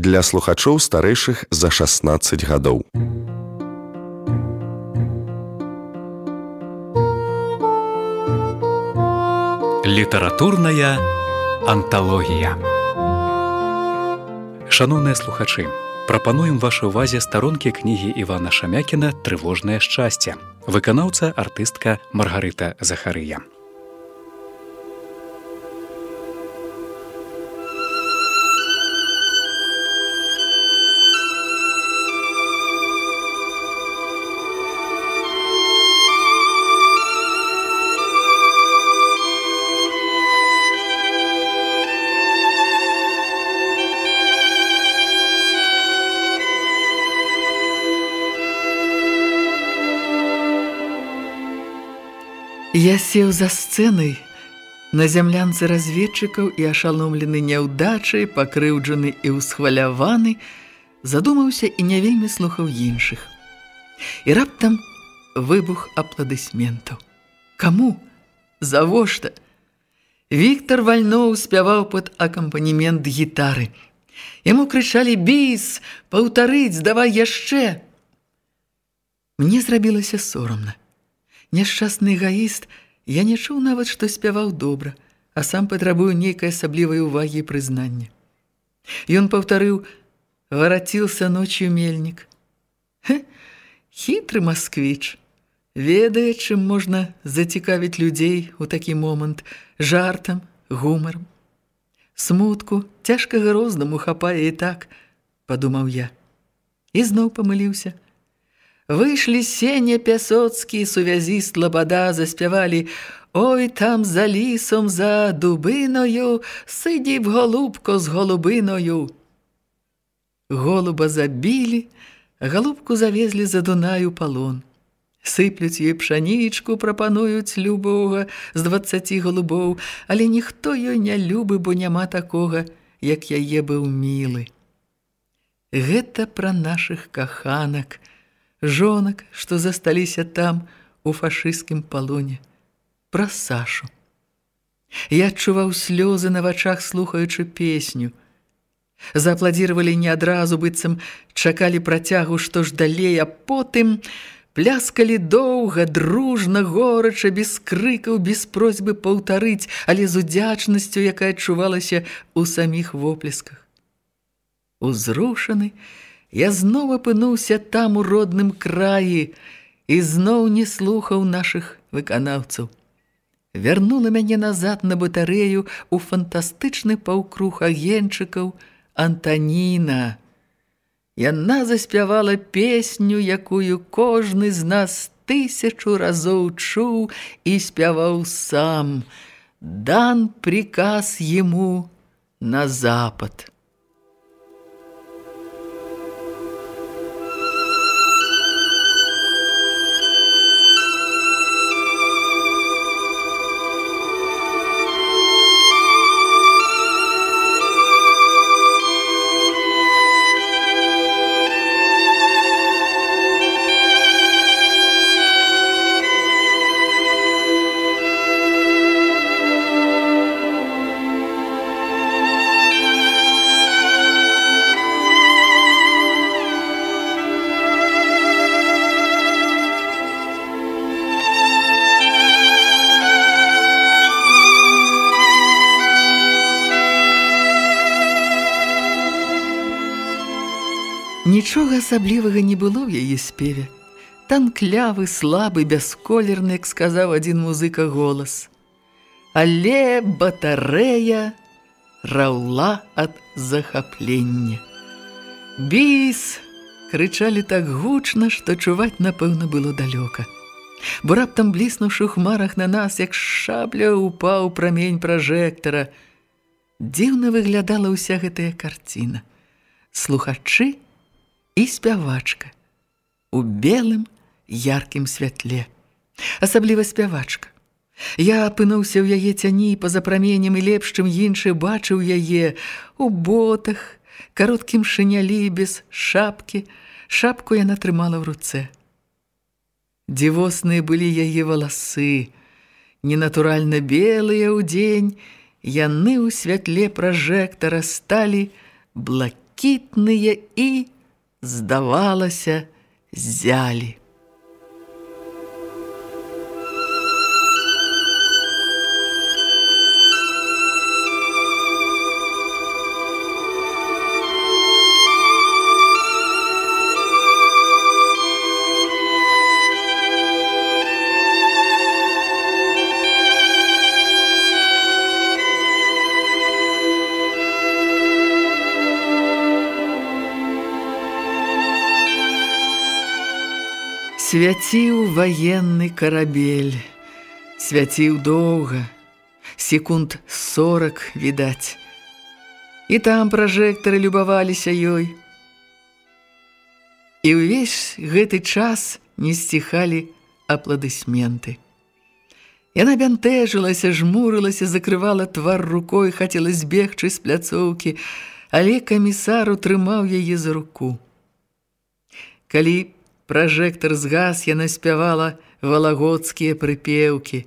для слухачоў старэйшых за 16 гадоў. Літаратурная анталогія. Шаноўныя слухачы, прапануем вашай увазе старонкі кнігі Івана Шамякіна трывожнае шчасце. Выканаўца артыстка Маргарыта Захарыя. Я сеў за сцэнай на зямлянцы разведчыкаў і ашаломлены няўдачай, пакрыўджаны і ўсхваляваны, задумаўся і не вельмі слухаў іншых. І раптам выбух апладысментаў. Каму? Завошта? Віктор Вальноў спяваў пад акампанемент гітары. Яму крычалі «Біс! Паўтарыць, давай яшчэ!» Мне зрабілася сорамна. Няшчасны гаіст, я не чуў нават, што спяваў добра, а сам патрабую нейкай асаблівай увагі і прызнання. Ён паўтарыў: «Вараціўся ночью мельнік. Хе, хітры масквіч, ведае, чым можна зацікавіць людзей у такі момант жартам, гумарам. Смутку, цяжкага рознаму хапае і так, падумаў я. І зноў памыліўся. Выйшлі сеня пясоцкі, сувязіст лабада заспявалі: Ой там за лісом, за дубиною, сидів голубко з голубиною. Голуба забілі, голубку завезлі за Дунаю палон. Сыплюць ёй пшанічку, прапануюць любога з дваццаці голубоў, але ніхто ёй не любы, бо няма такога, як яе быў мілы. Гэта пра нашых каханак – жонак, што засталіся там у фашысцкім палоне, пра Сашу. Я адчуваў слёзы на вачах, слухаючы песню. Заапладзіравалі не адразу, быццам чакалі працягу, што ж далей, а потым пляскалі доўга, дружна, горача, без крыкаў, без просьбы паўтарыць, але з удзячнасцю, якая адчувалася ў саміх воплесках. Узрушаны, Я зноў апынуўся там у родным краі і зноў не слухаў нашых выканаўцаў. Вярнула мяне назад на батарэю у фантастычны паўкруг агенчыкаў Антаніна. Яна заспявала песню, якую кожны з нас тысячу разоў чуў і спяваў сам. Дан приказ ему на запад. Асаблівага не было ў яе спеве. Танклявы, слабы, бясколерны, як сказаў адзін музыка голас. Але батарэя раўла ад захаплення. Біс! крычалі так гучна, што чуваць, напэўна, было далёка. Бо раптам бліснуўшы ў хмарах на нас, як шабля упаў прамень пражэктара. Дзіўна выглядала ўся гэтая карціна. Слухачы – і спявачка у белым яркім святле. Асабліва спявачка. Я апынуўся ў яе цяні па-за праменем і лепш, чым іншы бачыў яе у ботах, кароткім шынялі без шапкі. Шапку яна трымала ў руцэ. Дзівосныя былі яе валасы, ненатуральна белыя ў дзень, яны ў святле пражэктара сталі блакітныя і, здавалася, зялі. Свяціў ваенны карабель, свяціў доўга, секунд сорак відаць. І там пражэктары любаваліся ёй. І ўвесь гэты час не сціхалі апладысменты. Яна бянтэжылася, жмурылася, закрывала твар рукой, хацела збегчы з пляцоўкі, але камісар утрымаў яе за руку. Калі Пражэктар згас, яна спявала валагодскія прыпеўкі.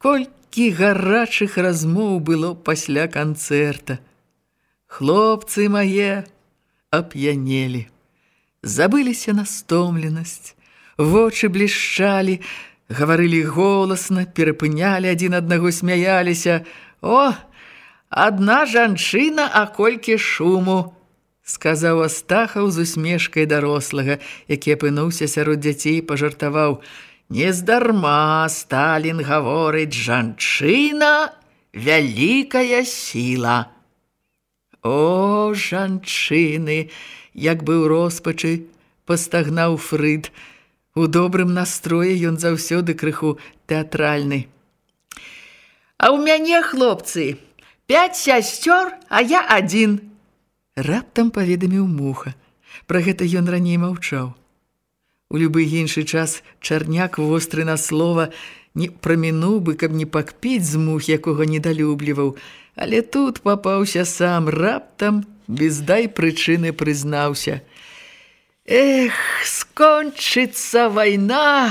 Колькі гарачых размоў было пасля канцэрта. Хлопцы мае ап'янелі. Забыліся на стомленасць, вочы блішчалі, гаварылі голасна, перапынялі адзін аднаго смяяліся. О, адна жанчына, а колькі шуму! Сказаў Астахаў з усмешкай дарослага, які апынуўся сярод дзяцей пажартаваў: Нездарма Сталін гаворыць жанчына вялікая сіла. О, жанчыны, як быў роспачы, пастагнаў фрыд. У добрым настроі ён заўсёды крыху тэатральны. А ў мяне, хлопцы, пяць сясцёр, а я адзін раптам паведаміў муха. Пра гэта ён раней маўчаў. У любы іншы час чарняк востры на слова не прамінуў бы, каб не пакпіць з мух, якога недалюбліваў, але тут папаўся сам раптам, без дай прычыны прызнаўся. Эх, скончыцца вайна!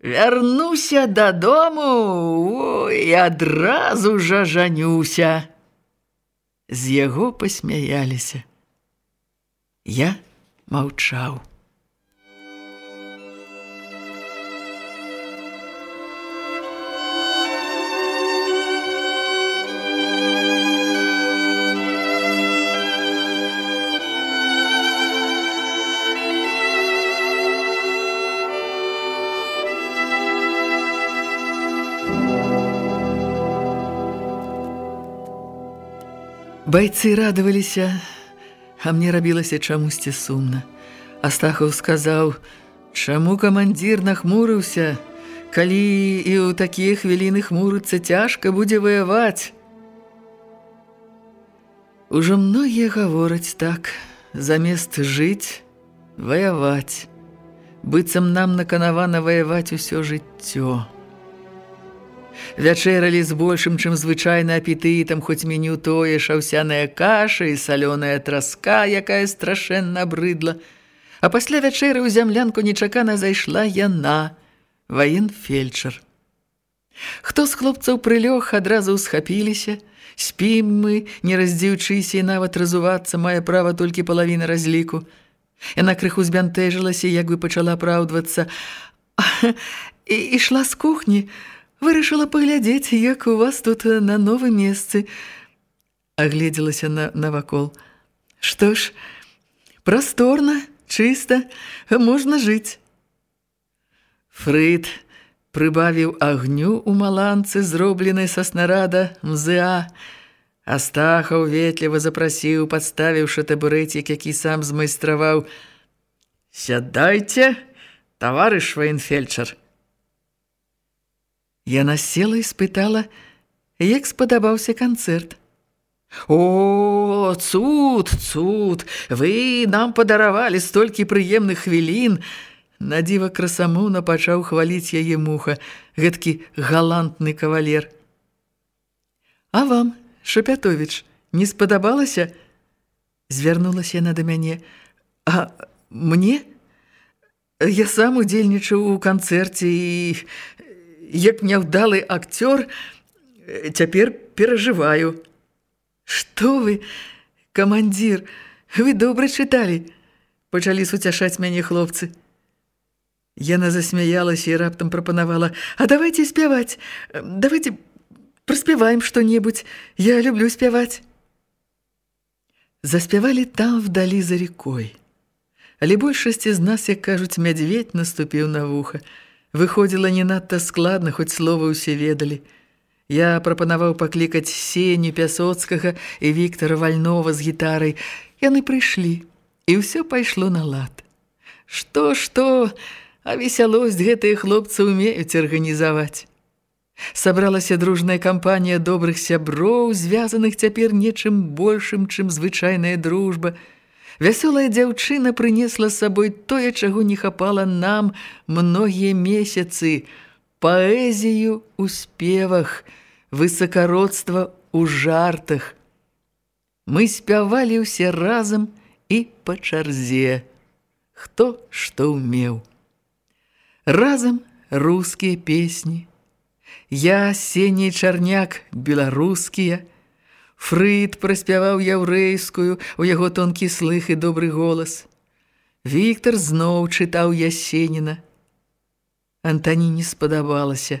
Вярнуся дадому, ой, адразу жа жанюся з яго пасмяяліся. Я маўчаў. Байцы радаваліся, а мне рабілася чамусьці сумна. Астахаў сказаў: « Чаму камандзір нахмурыўся, калі і ў такія хвіліны хмурыцца цяжка будзе ваяваць. Ужо многія гавораць так, замест жыць, ваяваць. Быццам нам наканавана ваяваць усё жыццё. Вячэралі з большым, чым звычайна апетытам, хоць меню тое, шаўсяная каша і салёная траска, якая страшэнна брыдла. А пасля вячэры ў зямлянку нечакана зайшла яна, ваен-фельчар. Хто з хлопцаў прылёг, адразу ўсхапіліся. Спім мы, не раздзіўчыся і нават разувацца, мае права толькі палавіна разліку. Яна крыху збянтэжылася, як бы пачала апраўдвацца. І ішла з кухні, Вырашыла паглядзець, як у вас тут на новым месцы. Агледзелася на навакол. Што ж, прасторна, чыста, можна жыць. Фрыд прыбавіў агню ў маланцы, зробленай са снарада МЗА. Астахаў ветліва запрасіў, падставіўшы табурэцік, які сам змайстраваў. «Сядайце, таварыш военфельчар!» Яна села і спытала, як спадабаўся канцэрт. О, цуд, цуд, вы нам падаравалі столькі прыемных хвілін. Надзіва красамоўна пачаў хваліць яе муха, гэткі галантны кавалер. А вам, Шапятовіч, не спадабалася? Звярнулася яна да мяне. А мне? Я сам удзельнічаў у канцэрце і як няўдалы акцёр, цяпер перажываю. Што вы, камандзір, вы добра чыталі, пачалі суцяшаць мяне хлопцы. Яна засмяялася і раптам прапанавала: « А давайте спяваць, давайте праспяваем што-небудзь, я люблю спяваць. Заспявалі там вдалі за рекой. Але большасці з нас, як кажуць, мядзведь наступіў на вуха. Выходзіла не надта складна, хоць слова ўсе ведалі. Я прапанаваў паклікаць Сеню Пясоцкага і Віктара Вальнова з гітарай. Яны прыйшлі, і ўсё пайшло на лад. Што-што, а весялосць гэтыя хлопцы ўмеюць арганізаваць. Сабралася дружная кампанія добрых сяброў, звязаных цяпер нечым большым, чым звычайная дружба. Вясёлая дзяўчына прынесла з сабой тое, чаго не хапала нам многія месяцы: паэзію ў спевах, высакародства ў жартах. Мы спявалі ўсе разам і па чарзе, хто што ўмеў. Разам рускія песні, Я, Сеня і Чарняк, беларускія. Фрыд праспяваў яўрэйскую, у яго тонкі слых і добры голас. Віктор зноў чытаў Ясеніна. Антані не спадабалася.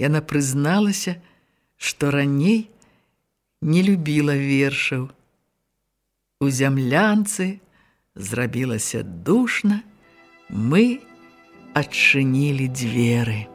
Яна прызналася, што раней не любіла вершаў. У зямлянцы зрабілася душна, мы адчынілі дзверы.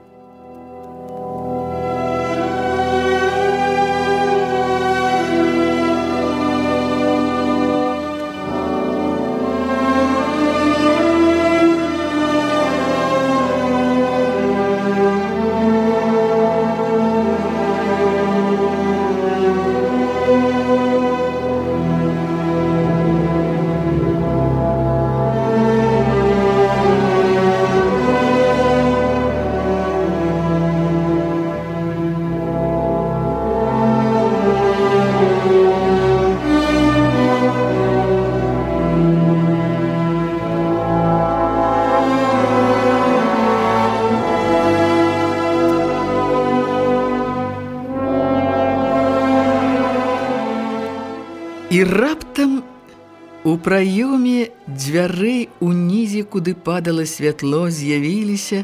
Праёме дзвярэй унізе, куды падала святло, з'явіліся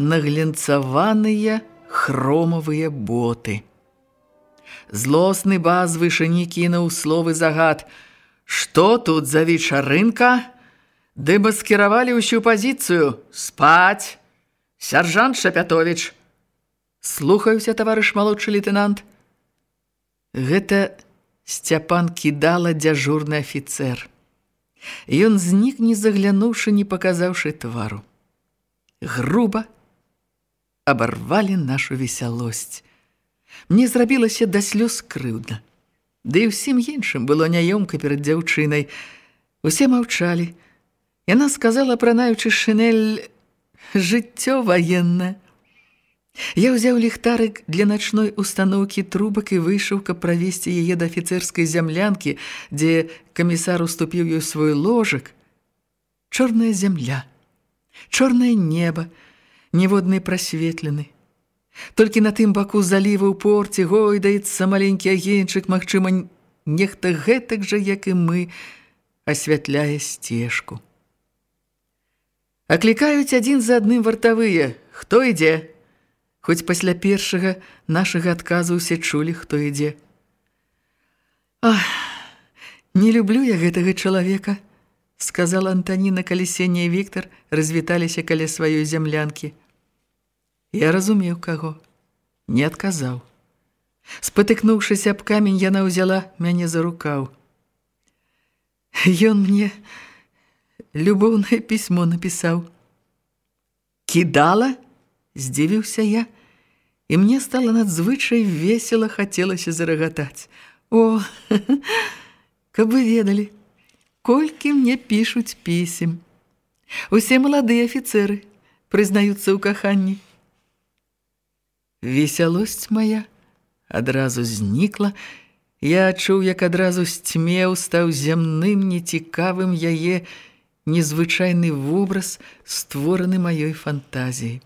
наглянцаваныя хромавыя боты. Злосны баз вышыні кінуў словы загад: « Што тут за вечарынка? Ды маскіравалі ўсю пазіцыю, спаць! Сяржант Шапятовіч! Слухаюся, таварыш малодшы лейтенант. Гэта Сцяпан кідала дзяжурны афіцэр. Ён знік, не заглянуўшы, не паказаўшы твару. Груба абарвалі нашу весялосць. Мне зрабілася да слёз крыўдна. Ды і ўсім іншым было няёмка перад дзяўчынай. Усе маўчалі. Яна сказала, пранаючы шынель, жыццё ваеннае. Я ўзяў ліхтарык для начной установкі трубак і выйшаў, каб правесці яе да афіцэрскай зямлянкі, дзе камісар уступіў ёй свой ложак. Чорная зямля, чорнае неба, ніводны прасветлены. Толькі на тым баку залівы ў порце гойдаецца маленькі агеньчык, магчыма, нехта гэтак жа, як і мы, асвятляе сцежку. Аклікаюць адзін за адным вартавыя. Хто ідзе? Хоць пасля першага нашага адказу ўсе чулі, хто ідзе. Ах, не люблю я гэтага чалавека, сказала Антаніна, калі Сеня і Віктор развіталіся каля сваёй зямлянкі. Я разумеў каго, не адказаў. Спатыкнуўшыся аб камень, яна ўзяла мяне за рукаў. Ён мне любоўнае пісьмо напісаў. Кідала? Здзівіўся я, і мне стала надзвычай весела хацелася зарагатаць. О, каб вы ведалі, колькі мне пішуць пісем. Усе маладыя афіцэры прызнаюцца ў каханні. Весялосць мая адразу знікла, я адчуў, як адразу сцьмеў, стаў зямным, нецікавым яе незвычайны вобраз, створаны маёй фантазіяй.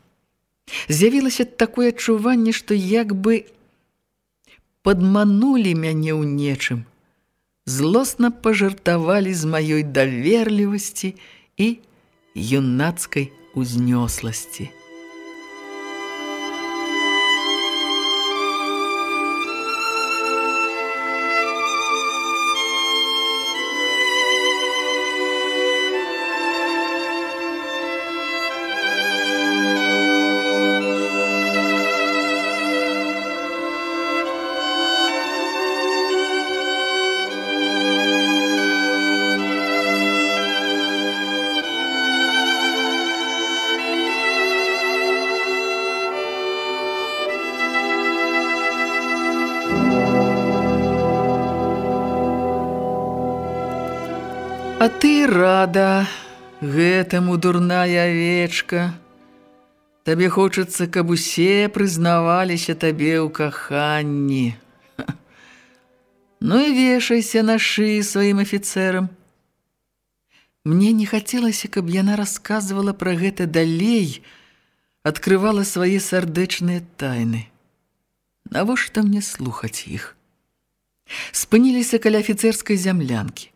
З'явілася такое адчуванне, што як бы падманулі мяне ў нечым. злосна пажартавалі з маёй даверлівасці і юнацкай узнёсласці. Ты рада гэтаму дурная авечка. Табе хочацца, каб усе прызнаваліся табе ў каханні. Ну і вешайся на шыі сваім афіцэрам. Мне не хацелася, каб яна расказвала пра гэта далей, адкрывала свае сардэчныя тайны. Навошта мне слухаць іх? Спыніліся каля афіцэрскай зямлянкі.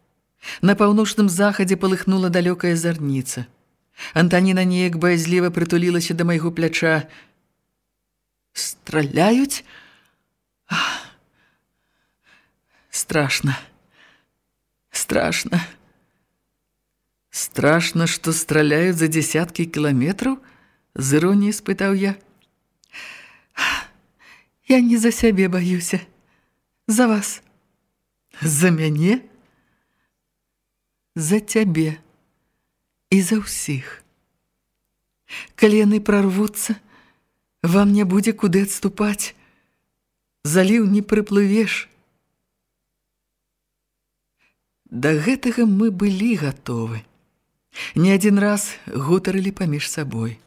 На паўночным захадзе палыхнула далёкая зарніца. Антаніна неяк баязліва прытулілася да майго пляча. Страляюць? Ах, страшна. Страшна. Страшна, што страляюць за дзесяткі кіламетраў? З іроніяй спытаў я. Я не за сябе баюся. За вас. За мяне? За цябе і за ўсіх. Калі яны прарвуцца, вам не будзе куды адступаць. Заліў не прыплывеш. Да гэтага мы былі гатовы. Не адзін раз гутарылі паміж сабой.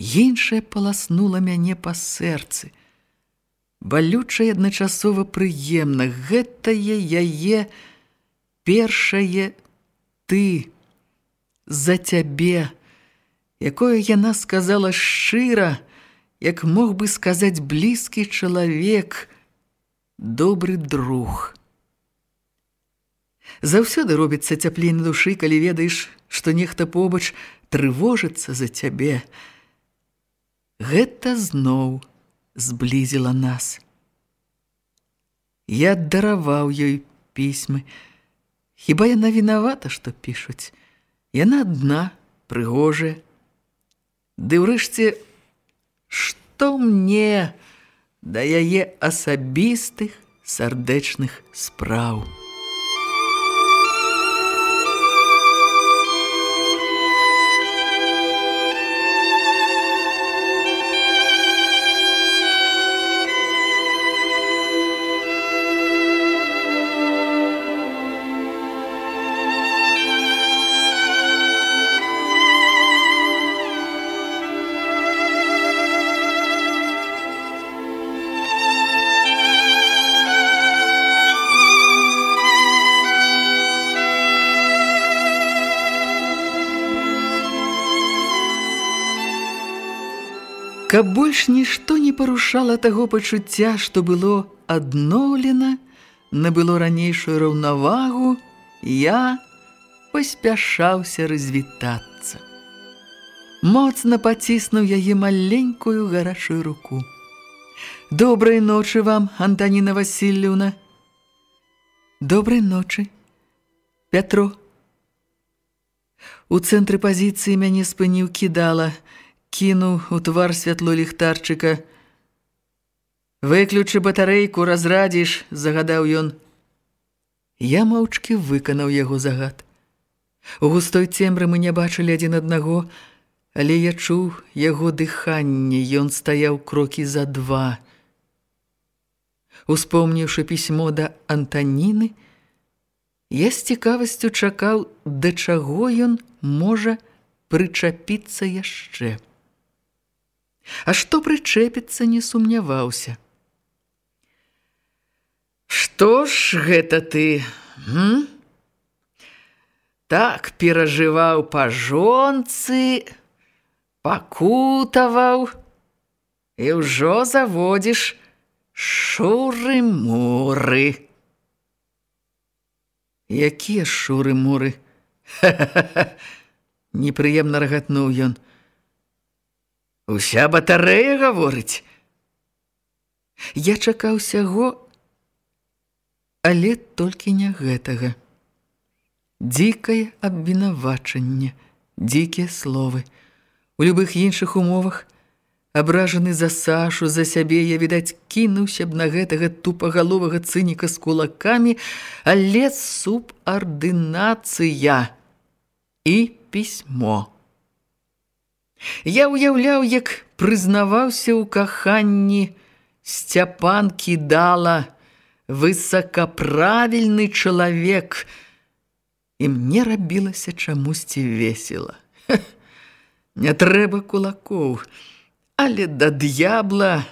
Іншае паласнула мяне па сэрцы. Балючае адначасова прыемна, гэтае яе, першае ты за цябе, якое яна сказала шчыра, як мог бы сказаць блізкі чалавек, добры друг. Заўсёды робіцца цяплей на душы, калі ведаеш, што нехта побач трывожыцца за цябе. Гэта зноў зблізіла нас. Я дараваў ёй пісьмы, Хіба яна вінавата, што пішуць? Яна адна, прыгожая. Ды ўрэшце, што мне да яе асабістых сардэчных спраў? Каб больш нішто не парушала таго пачуцця, што было адноўлена, набыло ранейшую раўнавагу, я паспяшаўся развітацца. Моцна паціснуў яе маленькую гарачую руку. Добрай ночы вам, Антаніна Васильевна. Добрай ночы, Пятро. У цэнтры пазіцыі мяне спыніў кідала – кінуў у твар святло ліхтарчыка. «Выключы батарэйку, разрадзіш», – загадаў ён. Я маўчкі выканаў яго загад. У густой цемры мы не бачылі адзін аднаго, але я чуў яго дыханне, ён стаяў крокі за два. Успомніўшы пісьмо да Антаніны, я з цікавасцю чакаў, да чаго ён можа прычапіцца яшчэ. А што прычэпіцца не сумняваўся. Што ж гэта ты? М? Так перажываў па жонцы, пакутаваў і ўжо заводзіш шуры-муры. Якія шуры-муры? Непрыемна рагатнуў ён. Уся батарэя гаворыць. Я чакаў сяго, але толькі не гэтага. Дзікае абвінавачанне, дзікія словы. У любых іншых умовах Абражаны за Сашу, за сябе, я, відаць, кінуўся б на гэтага тупагаловага цыніка з кулакамі, але субардынацыя і пісьмо. Я ўяўляў, як прызнаваўся ў каханні Сцяпан кідала высакаправільны чалавек, і мне рабілася чамусьці весела. Не трэба кулакоў, але да д'ябла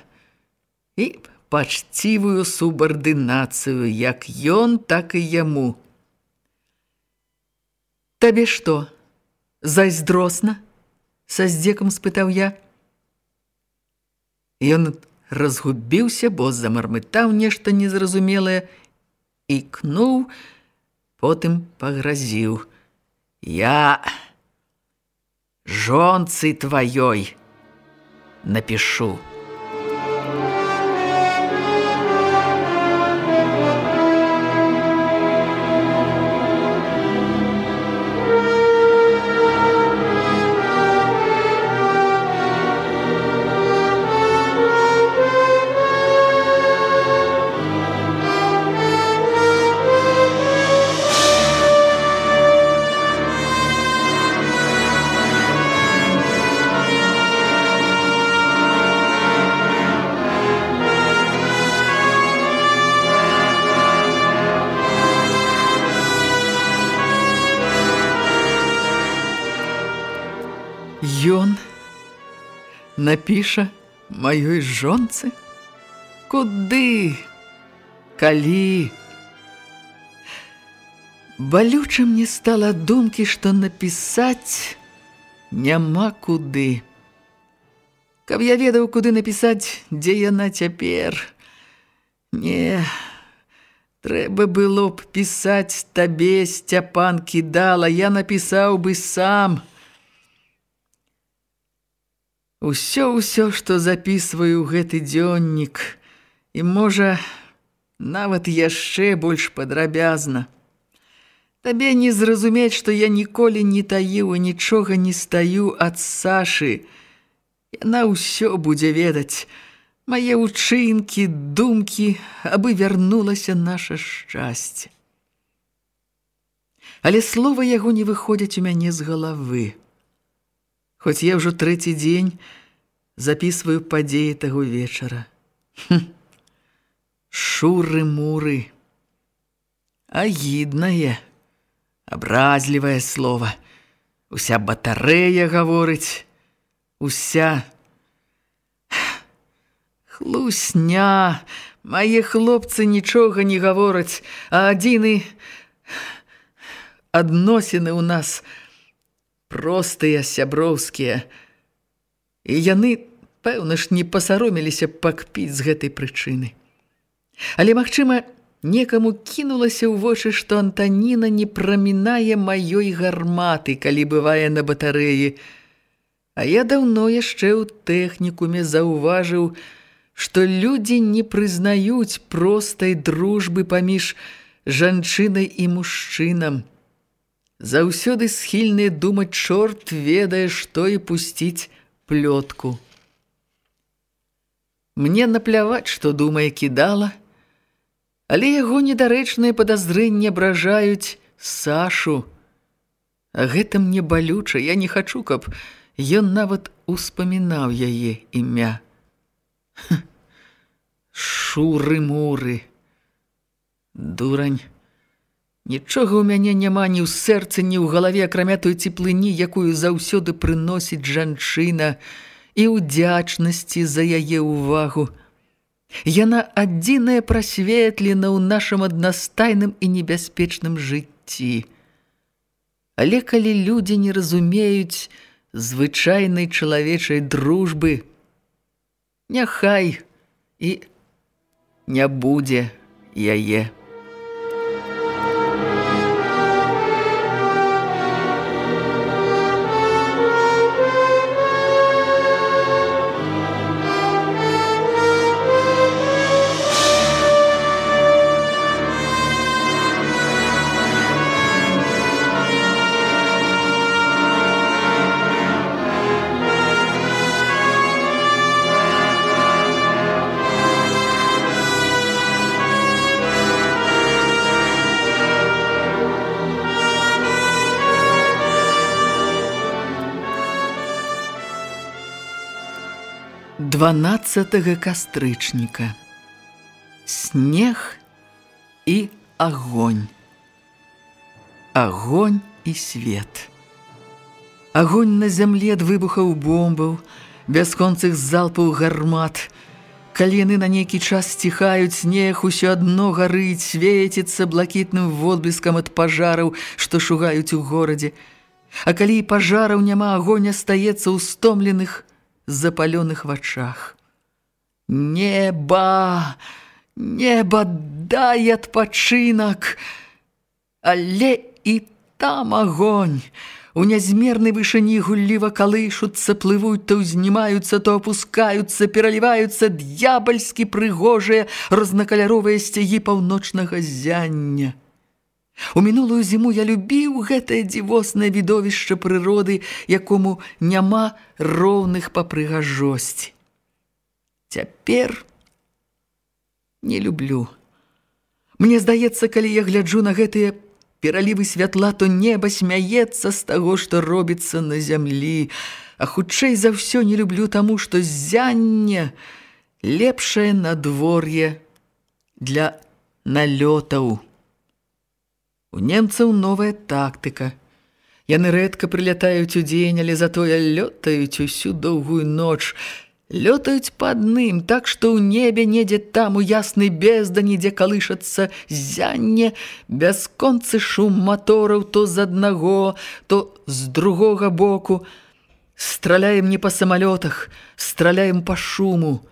і пачцівую субардынацыю, як ён, так і яму. Табе што, зайздросна? Са здзекам спытаў я. Ён разгубіўся, бо замармытаў нешта незразумелае і кнуў, потым пагразіў. Я жонцы тваёй напишу. Напіша маёй жонцы? Куды? Калі? Балюча мне стала думкі, што напісаць няма куды. Каб я ведаў, куды напісаць, дзе яна цяпер. Не, трэба было б пісаць табе, Сцяпан кідала, я напісаў бы сам. Усё-ўсё, што запісваю гэты дзённік, і, можа, нават яшчэ больш падрабязна. Табе не зразумець, што я ніколі не таіў і нічога не стаю ад Сашы. Яна ўсё будзе ведаць. Мае ўчынкі, думкі, абы вярнулася наша шчасце. Але слова яго не выходзяць у мяне з галавы. Хоць я ўжо трэці дзень запісваю падзеі таго вечара. Шуры-муры. Агіднае, абразлівае слова. Уся батарэя гаворыць, уся хлусня. Мае хлопцы нічога не гавораць, а адзіны адносіны ў нас – простыя сяброўскія. І яны, пэўна ж, не пасароміліся пакпіць з гэтай прычыны. Але, магчыма, некаму кінулася ў вочы, што Антаніна не прамінае маёй гарматы, калі бывае на батарэі. А я даўно яшчэ ў тэхнікуме заўважыў, што людзі не прызнаюць простай дружбы паміж жанчынай і мужчынам заўсёды схільныя думаць чорт ведае, што і пусціць плётку. Мне напляваць, што думае кідала, але яго недарэчныя падазрэнні абражаюць Сашу. А гэта мне балюча, я не хачу, каб ён нават успамінаў яе імя. Шуры-муры. Дурань. Нічога ў мяне няма ні ў сэрцы, ні ў галаве, акрамя той цеплыні, якую заўсёды прыносіць жанчына і ўдзячнасці за яе ўвагу. Яна адзіная прасветлена ў нашым аднастайным і небяспечным жыцці. Але калі людзі не разумеюць звычайнай чалавечай дружбы, няхай і не будзе яе. 12 кастрычніка. Снег і агонь. Агонь і свет. Агонь на зямле ад выбухаў бомбаў, бясконцых залпаў гармат. Калі яны на нейкі час сціхаюць, снег усё адно гарыць, свеціцца блакітным водбліскам ад пажараў, што шугаюць у горадзе. А калі і пажараў няма, агонь астаецца ў стомленых, запалёных вачах. Неба! Неба дай адпачынак! Але і там агонь! У нязмернай вышыні гулліва калышуцца, плывуць, то ўзнімаюцца, то опускаюцца, пераліваюцца д'ябальскі прыгожыя рознакаляровыя сцягі паўночнага зяння. У мінулую зіму я любіў гэтае дзівоснае відовішча прыроды, якому няма роўных па прыгажосці. Цяпер не люблю. Мне здаецца, калі я гляджу на гэтыя пералівы святла, то неба смяецца з таго, што робіцца на зямлі. А хутчэй за ўсё не люблю таму, што зянне лепшае надвор'е для налётаў. У немцаў новая тактыка. Яны рэдка прылятаюць у дзень, але затое лётаюць усю доўгую ноч. Лётаюць па адным, так што ў небе недзе там у яснай бездані, дзе калышацца зянне, бясконцы шум матораў то з аднаго, то з другога боку. Страляем не па самалётах, страляем па шуму.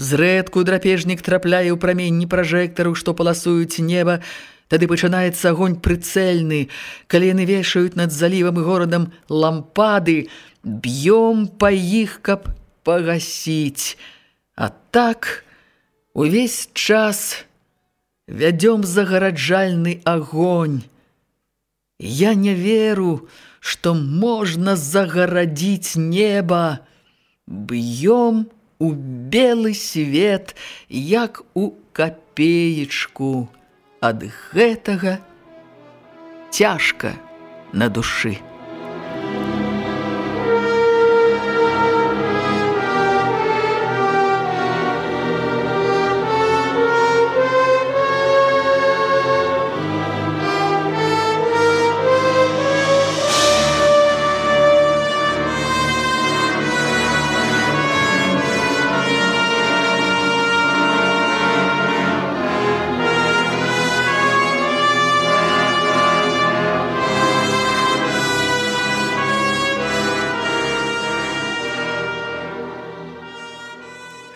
Зрэдку драпежнік трапляе ў праменні пражэктараў, што паласуюць неба, Тады пачынаецца агонь прыцэльны, калі яны вешаюць над залівам і горадам лампады, б'ём па іх, каб пагасіць. А так увесь час вядём загараджальны агонь. Я не веру, што можна загарадзіць неба. Б'ём у белы свет, як у капеечку ад гэтага цяжка на душы.